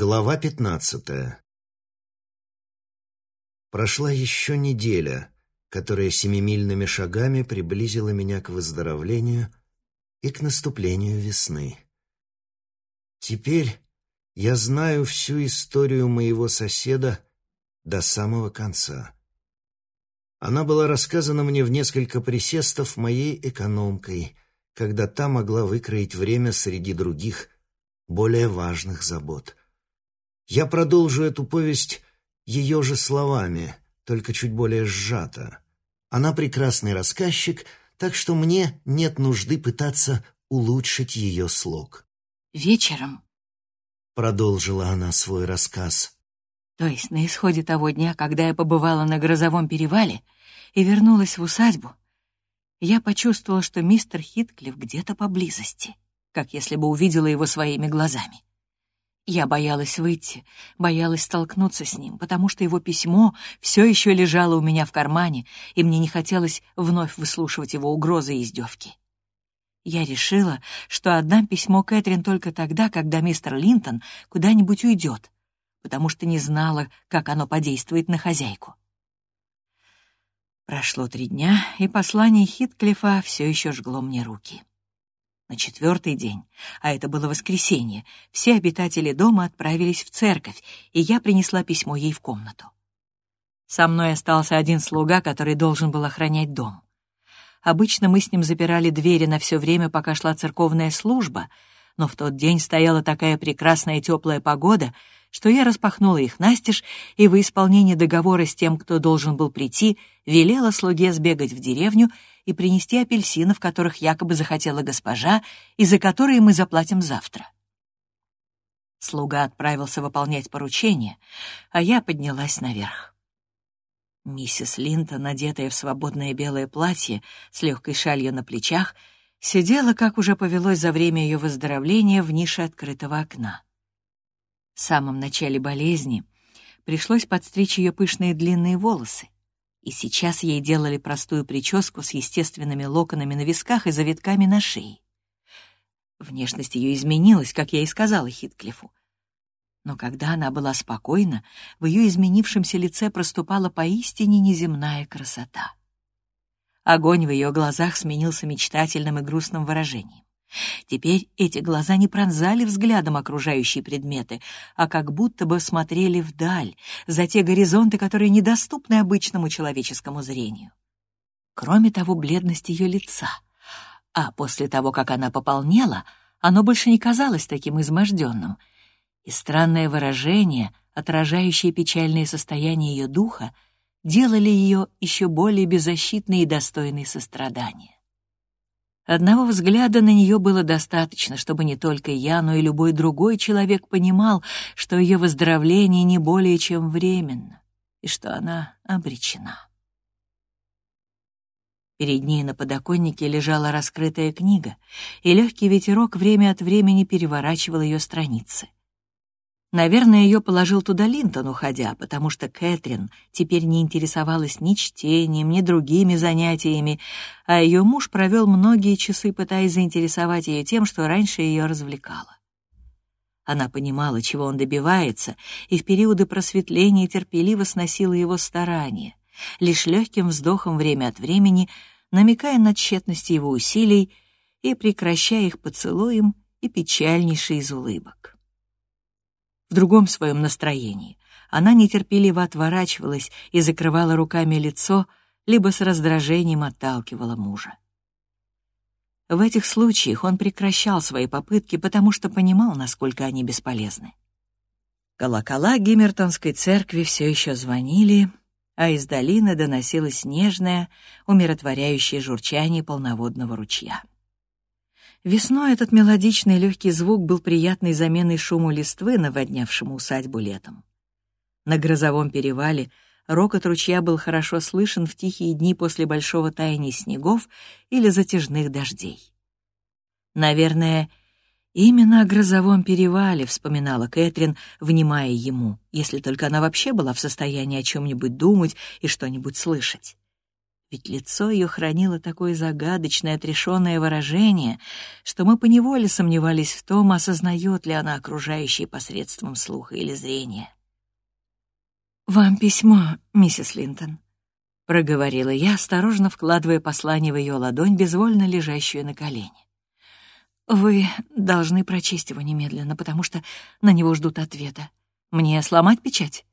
Глава пятнадцатая Прошла еще неделя, которая семимильными шагами приблизила меня к выздоровлению и к наступлению весны. Теперь я знаю всю историю моего соседа до самого конца. Она была рассказана мне в несколько присестов моей экономкой, когда та могла выкроить время среди других, более важных забот. Я продолжу эту повесть ее же словами, только чуть более сжато. Она прекрасный рассказчик, так что мне нет нужды пытаться улучшить ее слог. «Вечером», — продолжила она свой рассказ, то есть на исходе того дня, когда я побывала на грозовом перевале и вернулась в усадьбу, я почувствовала, что мистер Хитклифф где-то поблизости, как если бы увидела его своими глазами. Я боялась выйти, боялась столкнуться с ним, потому что его письмо все еще лежало у меня в кармане, и мне не хотелось вновь выслушивать его угрозы и издевки. Я решила, что отдам письмо Кэтрин только тогда, когда мистер Линтон куда-нибудь уйдет, потому что не знала, как оно подействует на хозяйку. Прошло три дня, и послание Хитклифа все еще жгло мне руки. На четвертый день, а это было воскресенье, все обитатели дома отправились в церковь, и я принесла письмо ей в комнату. Со мной остался один слуга, который должен был охранять дом. Обычно мы с ним запирали двери на все время, пока шла церковная служба, но в тот день стояла такая прекрасная теплая погода, что я распахнула их настежь и в исполнении договора с тем, кто должен был прийти, велела слуге сбегать в деревню и принести апельсинов, которых якобы захотела госпожа, и за которые мы заплатим завтра. Слуга отправился выполнять поручение, а я поднялась наверх. Миссис Линта, надетая в свободное белое платье с легкой шалью на плечах, сидела, как уже повелось за время ее выздоровления, в нише открытого окна. В самом начале болезни пришлось подстричь ее пышные длинные волосы и сейчас ей делали простую прическу с естественными локонами на висках и завитками на шее. Внешность ее изменилась, как я и сказала Хитклифу. Но когда она была спокойна, в ее изменившемся лице проступала поистине неземная красота. Огонь в ее глазах сменился мечтательным и грустным выражением. Теперь эти глаза не пронзали взглядом окружающие предметы, а как будто бы смотрели вдаль, за те горизонты, которые недоступны обычному человеческому зрению. Кроме того, бледность ее лица. А после того, как она пополнела, оно больше не казалось таким изможденным. И странное выражение, отражающее печальное состояние ее духа, делали ее еще более беззащитной и достойной сострадания. Одного взгляда на нее было достаточно, чтобы не только я, но и любой другой человек понимал, что ее выздоровление не более чем временно, и что она обречена. Перед ней на подоконнике лежала раскрытая книга, и легкий ветерок время от времени переворачивал ее страницы. Наверное, ее положил туда Линтон, уходя, потому что Кэтрин теперь не интересовалась ни чтением, ни другими занятиями, а ее муж провел многие часы, пытаясь заинтересовать ее тем, что раньше ее развлекало. Она понимала, чего он добивается, и в периоды просветления терпеливо сносила его старания, лишь легким вздохом время от времени, намекая на тщетность его усилий и прекращая их поцелуем и печальнейший из улыбок в другом своем настроении. Она нетерпеливо отворачивалась и закрывала руками лицо, либо с раздражением отталкивала мужа. В этих случаях он прекращал свои попытки, потому что понимал, насколько они бесполезны. Колокола Гиммертонской церкви все еще звонили, а из долины доносилось нежное, умиротворяющее журчание полноводного ручья. Весной этот мелодичный легкий звук был приятной заменой шуму листвы, наводнявшему усадьбу летом. На грозовом перевале рокот ручья был хорошо слышен в тихие дни после большого таяния снегов или затяжных дождей. Наверное, именно о грозовом перевале вспоминала Кэтрин, внимая ему, если только она вообще была в состоянии о чем-нибудь думать и что-нибудь слышать. Ведь лицо ее хранило такое загадочное, отрешенное выражение, что мы поневоле сомневались в том, осознает ли она окружающее посредством слуха или зрения. «Вам письмо, миссис Линтон», — проговорила я, осторожно вкладывая послание в ее ладонь, безвольно лежащую на колени. «Вы должны прочесть его немедленно, потому что на него ждут ответа. Мне сломать печать?»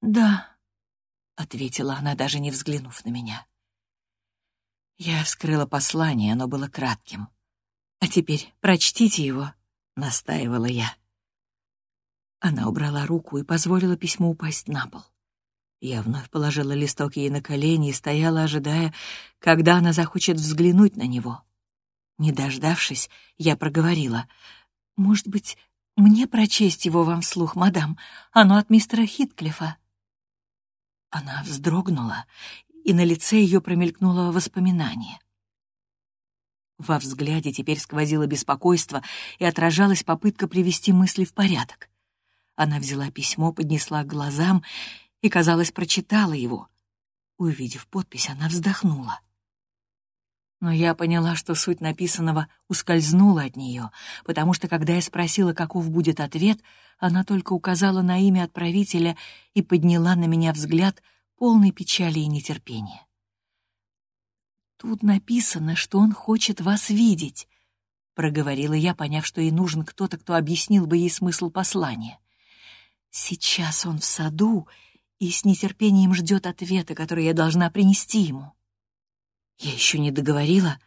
«Да», — ответила она, даже не взглянув на меня. Я вскрыла послание, оно было кратким. «А теперь прочтите его», — настаивала я. Она убрала руку и позволила письму упасть на пол. Я вновь положила листок ей на колени и стояла, ожидая, когда она захочет взглянуть на него. Не дождавшись, я проговорила. «Может быть, мне прочесть его вам вслух, мадам? Оно от мистера Хитклифа». Она вздрогнула и на лице ее промелькнуло воспоминание. Во взгляде теперь сквозило беспокойство и отражалась попытка привести мысли в порядок. Она взяла письмо, поднесла к глазам и, казалось, прочитала его. Увидев подпись, она вздохнула. Но я поняла, что суть написанного ускользнула от нее, потому что, когда я спросила, каков будет ответ, она только указала на имя отправителя и подняла на меня взгляд, полной печали и нетерпения. «Тут написано, что он хочет вас видеть», — проговорила я, поняв, что ей нужен кто-то, кто объяснил бы ей смысл послания. «Сейчас он в саду и с нетерпением ждет ответа, который я должна принести ему». Я еще не договорила,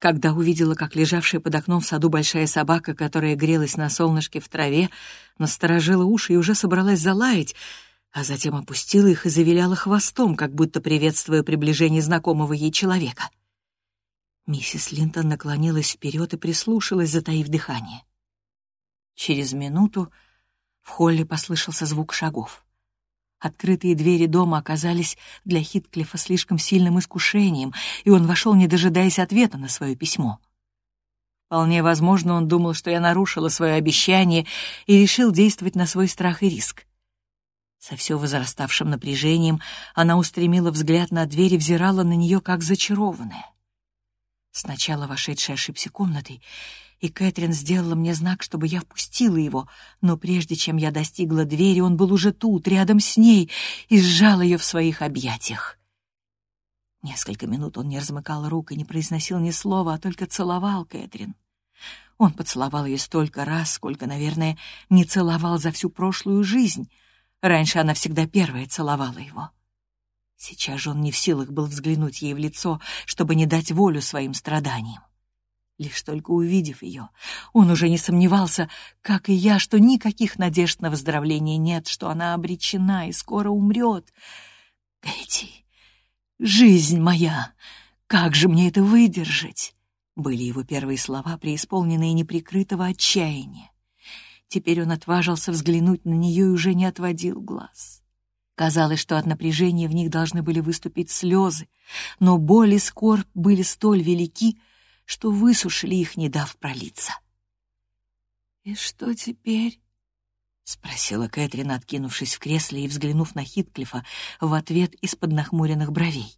когда увидела, как лежавшая под окном в саду большая собака, которая грелась на солнышке в траве, насторожила уши и уже собралась залаять, а затем опустила их и завиляла хвостом, как будто приветствуя приближение знакомого ей человека. Миссис Линтон наклонилась вперед и прислушалась, затаив дыхание. Через минуту в холле послышался звук шагов. Открытые двери дома оказались для Хитклифа слишком сильным искушением, и он вошел, не дожидаясь ответа на свое письмо. Вполне возможно, он думал, что я нарушила свое обещание и решил действовать на свой страх и риск. Со все возраставшим напряжением она устремила взгляд на дверь и взирала на нее, как зачарованная. Сначала вошедший ошибся комнатой, и Кэтрин сделала мне знак, чтобы я впустила его, но прежде чем я достигла двери, он был уже тут, рядом с ней, и сжал ее в своих объятиях. Несколько минут он не размыкал рук и не произносил ни слова, а только целовал Кэтрин. Он поцеловал ее столько раз, сколько, наверное, не целовал за всю прошлую жизнь, Раньше она всегда первая целовала его. Сейчас же он не в силах был взглянуть ей в лицо, чтобы не дать волю своим страданиям. Лишь только увидев ее, он уже не сомневался, как и я, что никаких надежд на выздоровление нет, что она обречена и скоро умрет. «Кэти, жизнь моя, как же мне это выдержать?» Были его первые слова, преисполненные неприкрытого отчаяния. Теперь он отважился взглянуть на нее и уже не отводил глаз. Казалось, что от напряжения в них должны были выступить слезы, но боль и скорбь были столь велики, что высушили их, не дав пролиться. «И что теперь?» — спросила Кэтрин, откинувшись в кресле и взглянув на Хитклифа в ответ из-под нахмуренных бровей.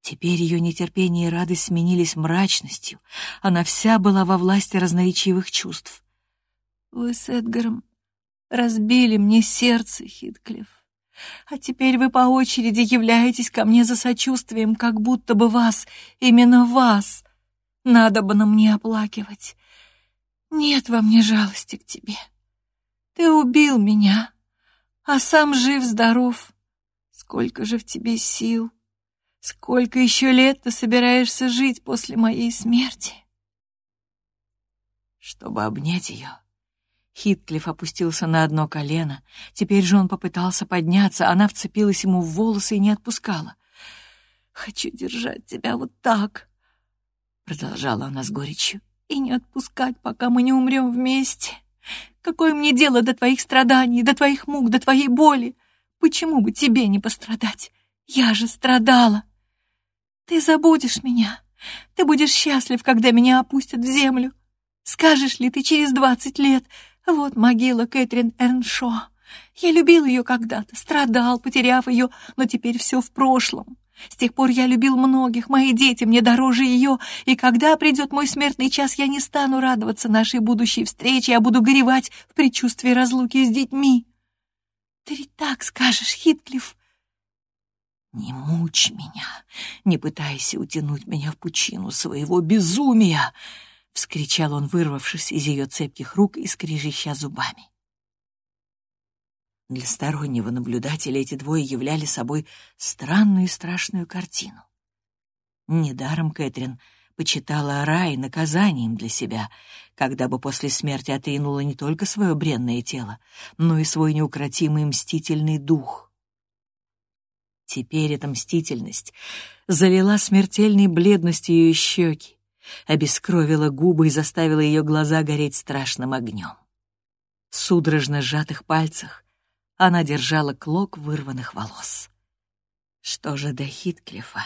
Теперь ее нетерпение и радость сменились мрачностью, она вся была во власти разноречивых чувств. Вы с Эдгаром разбили мне сердце, Хитклифф. А теперь вы по очереди являетесь ко мне за сочувствием, как будто бы вас, именно вас, надо бы на мне оплакивать. Нет во мне жалости к тебе. Ты убил меня, а сам жив-здоров. Сколько же в тебе сил, сколько еще лет ты собираешься жить после моей смерти? Чтобы обнять ее, Хитклифф опустился на одно колено. Теперь же он попытался подняться, она вцепилась ему в волосы и не отпускала. «Хочу держать тебя вот так», — продолжала она с горечью, «и не отпускать, пока мы не умрем вместе. Какое мне дело до твоих страданий, до твоих мук, до твоей боли? Почему бы тебе не пострадать? Я же страдала. Ты забудешь меня. Ты будешь счастлив, когда меня опустят в землю. Скажешь ли ты через двадцать лет, вот могила Кэтрин Эрншо. Я любил ее когда-то, страдал, потеряв ее, но теперь все в прошлом. С тех пор я любил многих, мои дети мне дороже ее, и когда придет мой смертный час, я не стану радоваться нашей будущей встрече, а буду горевать в предчувствии разлуки с детьми. Ты ведь так скажешь, Хитклифф? Не мучь меня, не пытайся утянуть меня в пучину своего безумия, — вскричал он, вырвавшись из ее цепких рук и скрежеща зубами. Для стороннего наблюдателя эти двое являли собой странную и страшную картину. Недаром Кэтрин почитала рай наказанием для себя, когда бы после смерти отринула не только свое бренное тело, но и свой неукротимый мстительный дух. Теперь эта мстительность залила смертельной бледностью ее щеки, обескровила губы и заставила ее глаза гореть страшным огнем. В судорожно сжатых пальцах она держала клок вырванных волос. Что же до Хитклифа?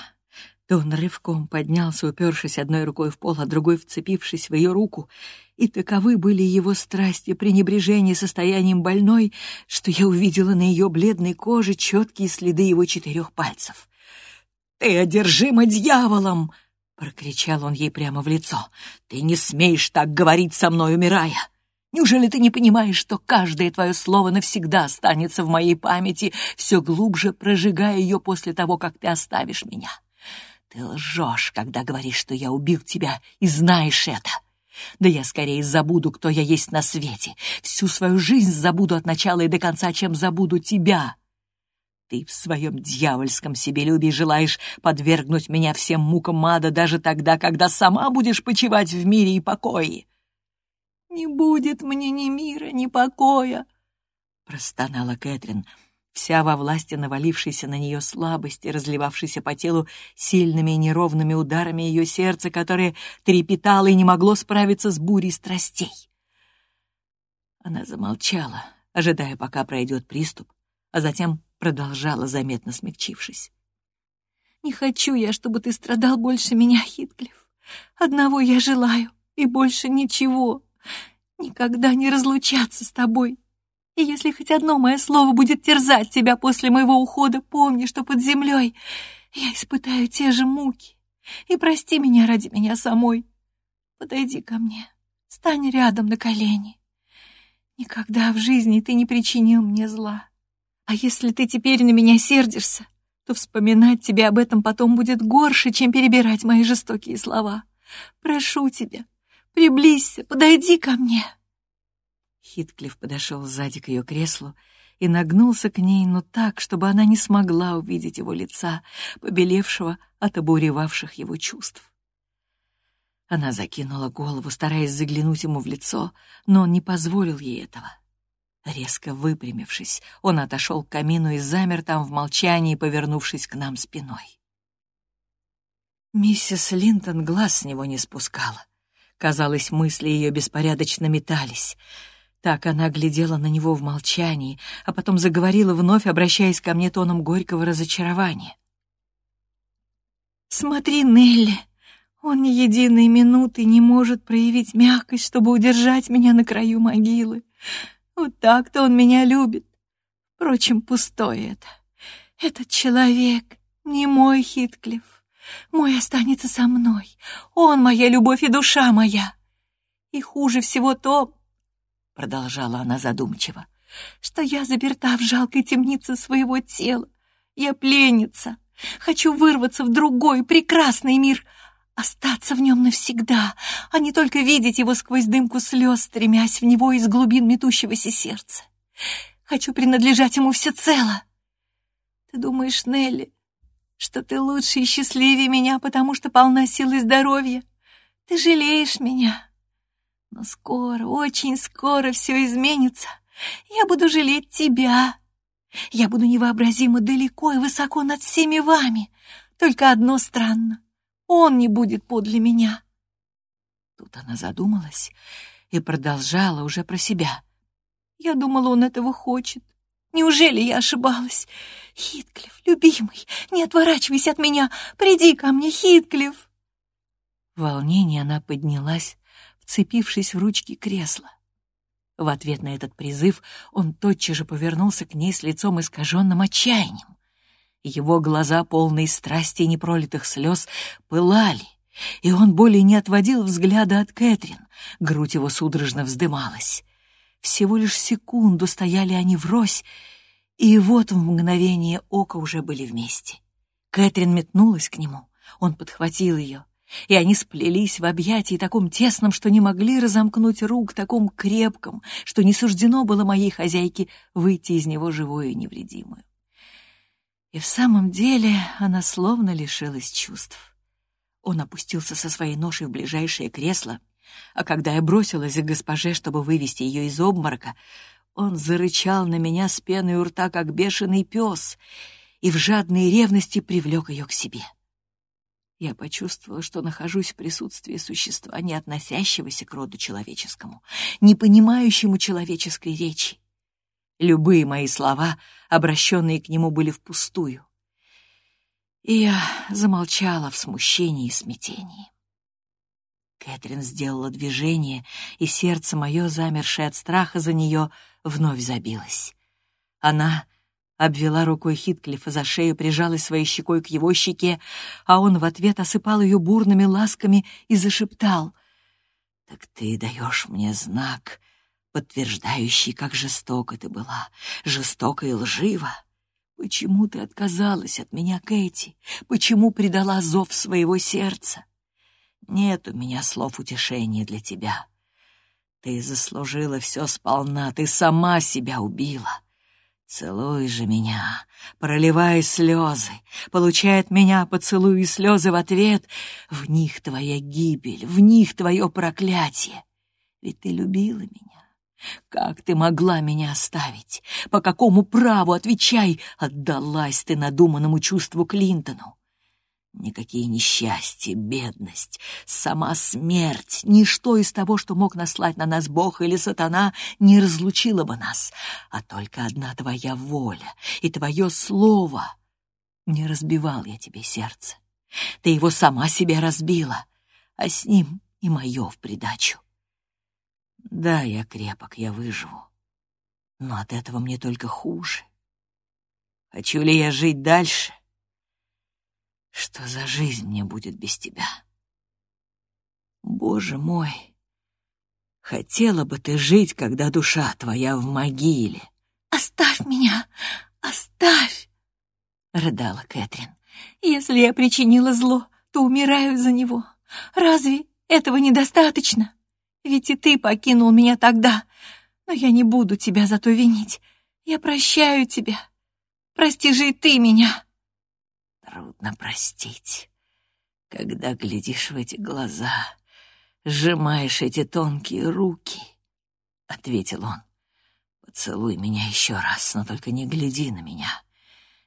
То он рывком поднялся, упершись одной рукой в пол, а другой вцепившись в ее руку, и таковы были его страсти, пренебрежение состоянием больной, что я увидела на ее бледной коже четкие следы его четырех пальцев. «Ты одержима дьяволом!» — прокричал он ей прямо в лицо. «Ты не смеешь так говорить со мной, умирая! Неужели ты не понимаешь, что каждое твое слово навсегда останется в моей памяти, все глубже прожигая ее после того, как ты оставишь меня? Ты лжешь, когда говоришь, что я убил тебя, и знаешь это. Да я скорее забуду, кто я есть на свете. Всю свою жизнь забуду от начала и до конца, чем забуду тебя. Ты в своем дьявольском себелюбии желаешь подвергнуть меня всем мукам ада даже тогда, когда сама будешь почивать в мире и покое. «Не будет мне ни мира, ни покоя!» — простонала Кэтрин, вся во власти навалившейся на нее слабости, разливавшейся по телу сильными и неровными ударами ее сердца, которое трепетало и не могло справиться с бурей страстей. Она замолчала, ожидая, пока пройдет приступ, а затем продолжала, заметно смягчившись. «Не хочу я, чтобы ты страдал больше меня, Хитклифф. Одного я желаю, и больше ничего никогда не разлучаться с тобой. И если хоть одно мое слово будет терзать тебя после моего ухода, помни, что под землей я испытаю те же муки. И прости меня ради меня самой. Подойди ко мне, стань рядом на колени. Никогда в жизни ты не причинил мне зла. А если ты теперь на меня сердишься, то вспоминать тебе об этом потом будет горше, чем перебирать мои жестокие слова. Прошу тебя, Приблизься, подойди ко мне!» Хитклифф подошел сзади к ее креслу и нагнулся к ней, но так, чтобы она не смогла увидеть его лица, побелевшего от обуревавших его чувств. Она закинула голову, стараясь заглянуть ему в лицо, но он не позволил ей этого. Резко выпрямившись, он отошел к камину и замер там в молчании, повернувшись к нам спиной. Миссис Линтон глаз с него не спускала. Казалось, мысли ее беспорядочно метались. Так она глядела на него в молчании, а потом заговорила вновь, обращаясь ко мне тоном горького разочарования. «Смотри, Нелли, он ни единой минуты не может проявить мягкость, чтобы удержать меня на краю могилы. Вот так-то он меня любит. Впрочем, пустое это. Этот человек не мой Хитклифф. Мой останется со мной. Он моя любовь и душа моя. И хуже всего то, — продолжала она задумчиво, — что я заперта в жалкой темнице своего тела. Я пленница. Хочу вырваться в другой прекрасный мир, остаться в нем навсегда, а не только видеть его сквозь дымку слез, стремясь в него из глубин метущегося сердца. Хочу принадлежать ему всецело. Ты думаешь, Нелли, что ты лучше и счастливее меня, потому что полна сил и здоровья. Ты жалеешь меня. Но скоро, очень скоро все изменится. Я буду жалеть тебя. Я буду невообразимо далеко и высоко над всеми вами. Только одно странно. Он не будет подле меня. Тут она задумалась и продолжала уже про себя. Я думала, он этого хочет. Неужели я ошибалась? Хитклифф, любимый, не отворачивайся от меня. Приди ко мне, Хитклифф. В волнении она поднялась, вцепившись в ручки кресла. В ответ на этот призыв он тотчас же повернулся к ней с лицом искаженным отчаянием. Его глаза, полные страсти и непролитых слез, пылали, и он более не отводил взгляда от Кэтрин. Грудь его судорожно вздымалась. Всего лишь секунду стояли они врозь, и вот в мгновение ока уже были вместе. Кэтрин метнулась к нему, он подхватил ее, и они сплелись в объятии таком тесном, что не могли разомкнуть рук, таком крепком, что не суждено было моей хозяйке выйти из него живой и невредимую. И в самом деле она словно лишилась чувств. Он опустился со своей ношей в ближайшее кресло, а когда я бросилась к госпоже, чтобы вывести ее из обморока, он зарычал на меня с пеной у рта, как бешеный пес, и в жадной ревности привлек ее к себе. Я почувствовала, что нахожусь в присутствии существа, не относящегося к роду человеческому, не понимающему человеческой речи. Любые мои слова, обращенные к нему, были впустую. И я замолчала в смущении и смятении. Кэтрин сделала движение, и сердце мое, замершее от страха за нее, вновь забилось. Она обвела рукой Хитклифа за шею, прижалась своей щекой к его щеке, а он в ответ осыпал ее бурными ласками и зашептал. «Так ты даешь мне знак, подтверждающий, как жестоко ты была, жестоко и лживо. Почему ты отказалась от меня, Кэти? Почему предала зов своего сердца? Нет у меня слов утешения для тебя. Ты заслужила все сполна, ты сама себя убила». Целуй же меня, проливай слезы, получай от меня поцелуй и слезы в ответ. В них твоя гибель, в них твое проклятие. Ведь ты любила меня. Как ты могла меня оставить? По какому праву, отвечай, отдалась ты надуманному чувству Клинтону? Никакие несчастья, бедность, сама смерть, ничто из того, что мог наслать на нас Бог или сатана, не разлучило бы нас, а только одна твоя воля и твое слово. Не разбивал я тебе сердце. Ты его сама себе разбила, а с ним и мое в придачу. Да, я крепок, я выживу, но от этого мне только хуже. Хочу ли я жить дальше — что за жизнь мне будет без тебя? Боже мой, хотела бы ты жить, когда душа твоя в могиле. Оставь меня, оставь, рыдала Кэтрин. Если я причинила зло, то умираю за него. Разве этого недостаточно? Ведь и ты покинул меня тогда, но я не буду тебя за то винить. Я прощаю тебя. Прости же и ты меня. Трудно простить, когда глядишь в эти глаза, сжимаешь эти тонкие руки, — ответил он. Поцелуй меня еще раз, но только не гляди на меня.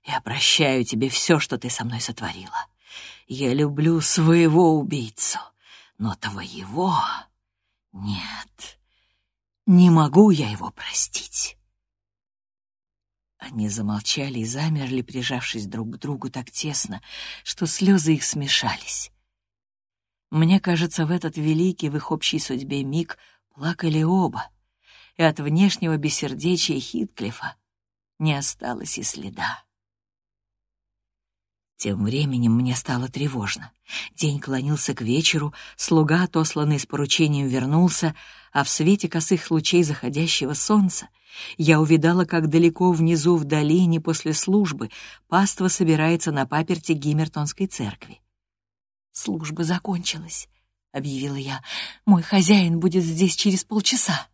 Я прощаю тебе все, что ты со мной сотворила. Я люблю своего убийцу, но твоего нет. Не могу я его простить. Они замолчали и замерли, прижавшись друг к другу так тесно, что слезы их смешались. Мне кажется, в этот великий в их общей судьбе миг плакали оба, и от внешнего бессердечия Хитклифа не осталось и следа. Тем временем мне стало тревожно. День клонился к вечеру, слуга, отосланный с поручением, вернулся, а в свете косых лучей заходящего солнца я увидала, как далеко внизу в долине после службы паства собирается на паперти Гиммертонской церкви. «Служба закончилась», — объявила я. «Мой хозяин будет здесь через полчаса».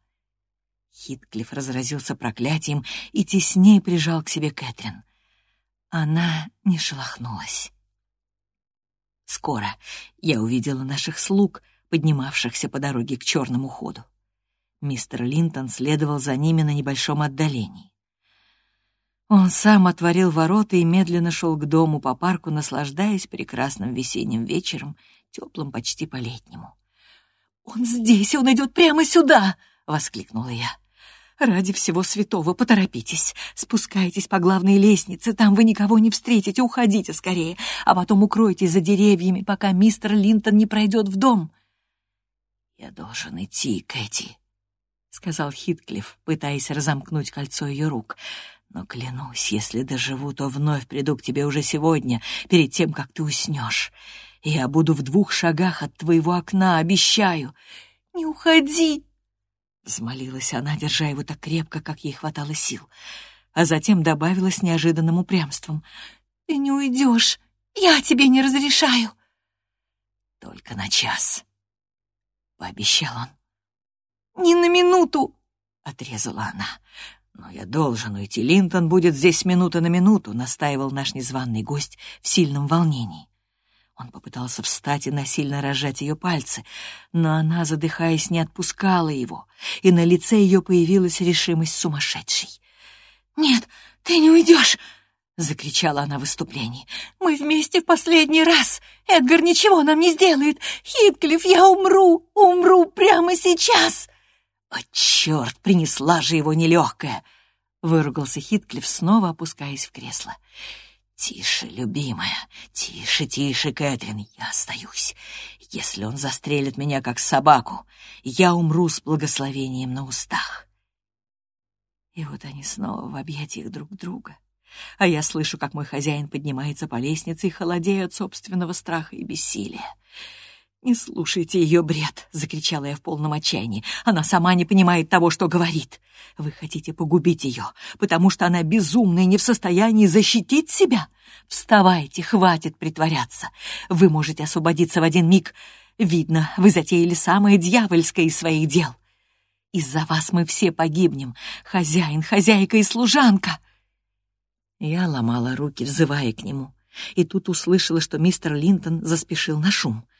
Хитклифф разразился проклятием и теснее прижал к себе Кэтрин. Она не шелохнулась. Скоро я увидела наших слуг, поднимавшихся по дороге к черному ходу. Мистер Линтон следовал за ними на небольшом отдалении. Он сам отворил ворота и медленно шел к дому по парку, наслаждаясь прекрасным весенним вечером, теплым почти по-летнему. «Он здесь, он идет прямо сюда!» — воскликнула я. Ради всего святого, поторопитесь. Спускайтесь по главной лестнице, там вы никого не встретите, уходите скорее, а потом укройтесь за деревьями, пока мистер Линтон не пройдет в дом. «Я должен идти, Кэти», — сказал Хитклифф, пытаясь разомкнуть кольцо ее рук. Но клянусь, если доживу, то вновь приду к тебе уже сегодня, перед тем, как ты уснешь. Я буду в двух шагах от твоего окна, обещаю. Не уходи!» Взмолилась она, держа его так крепко, как ей хватало сил. А затем добавила с неожиданным упрямством. «Ты не уйдешь. Я тебе не разрешаю». «Только на час», — пообещал он. «Не на минуту», — отрезала она. «Но я должен уйти. Линтон будет здесь минута на минуту», — настаивал наш незваный гость в сильном волнении. Он попытался встать и насильно разжать ее пальцы, но она, задыхаясь, не отпускала его, и на лице ее появилась решимость сумасшедшей. «Нет, ты не уйдешь!» — закричала она в выступлении. «Мы вместе в последний раз! Эдгар ничего нам не сделает! Хитклифф, я умру! Умру прямо сейчас!» «О, черт, принесла же его нелегкая!» — выругался Хитклифф, снова опускаясь в кресло. «Тише, любимая, тише, тише, Кэтрин, я остаюсь. Если он застрелит меня, как собаку, я умру с благословением на устах». И вот они снова в объятиях друг друга, а я слышу, как мой хозяин поднимается по лестнице и холодею от собственного страха и бессилия. «Не слушайте ее бред!» — закричала я в полном отчаянии. «Она сама не понимает того, что говорит. Вы хотите погубить ее, потому что она безумна и не в состоянии защитить себя? Вставайте, хватит притворяться. Вы можете освободиться в один миг. Видно, вы затеяли самое дьявольское из своих дел. Из-за вас мы все погибнем. Хозяин, хозяйка и служанка!» Я ломала руки, взывая к нему, и тут услышала, что мистер Линтон заспешил на шум —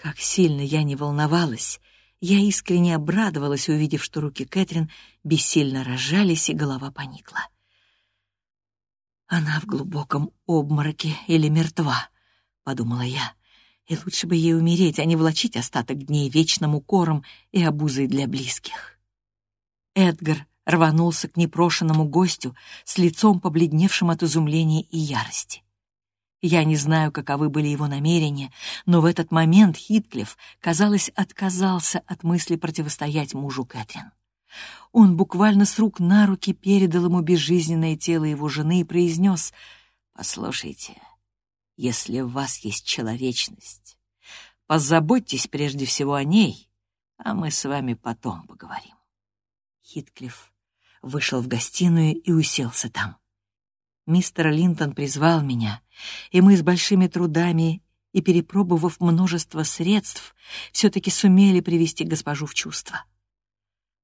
как сильно я не волновалась, я искренне обрадовалась, увидев, что руки Кэтрин бессильно разжались и голова поникла. «Она в глубоком обмороке или мертва», — подумала я, «и лучше бы ей умереть, а не влачить остаток дней вечным укором и обузой для близких». Эдгар рванулся к непрошенному гостю с лицом побледневшим от изумления и ярости. Я не знаю, каковы были его намерения, но в этот момент Хитклифф, казалось, отказался от мысли противостоять мужу Кэтрин. Он буквально с рук на руки передал ему безжизненное тело его жены и произнес «Послушайте, если в вас есть человечность, позаботьтесь прежде всего о ней, а мы с вами потом поговорим». Хитклифф вышел в гостиную и уселся там. Мистер Линтон призвал меня, и мы с большими трудами и перепробовав множество средств, все-таки сумели привести госпожу в чувство.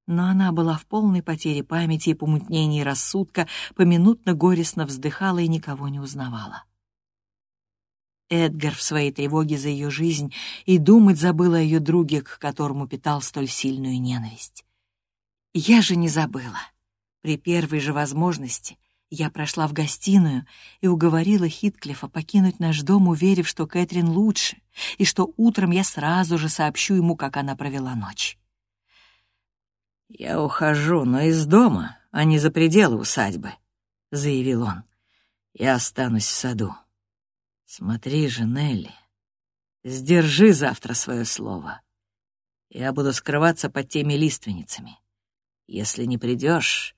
Но она была в полной потере памяти и помутнении рассудка, поминутно горестно вздыхала и никого не узнавала. Эдгар в своей тревоге за ее жизнь и думать забыл о ее друге, к которому питал столь сильную ненависть. Я же не забыла. При первой же возможности я прошла в гостиную и уговорила Хитклифа покинуть наш дом, уверив, что Кэтрин лучше, и что утром я сразу же сообщу ему, как она провела ночь. «Я ухожу, но из дома, а не за пределы усадьбы», — заявил он. «Я останусь в саду. Смотри же, Нелли, сдержи завтра свое слово. Я буду скрываться под теми лиственницами. Если не придешь,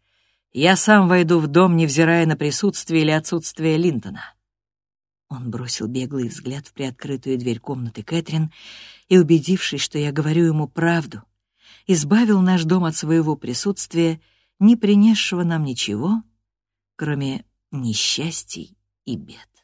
я сам войду в дом, невзирая на присутствие или отсутствие Линтона». Он бросил беглый взгляд в приоткрытую дверь комнаты Кэтрин и, убедившись, что я говорю ему правду, избавил наш дом от своего присутствия, не принесшего нам ничего, кроме несчастий и бед.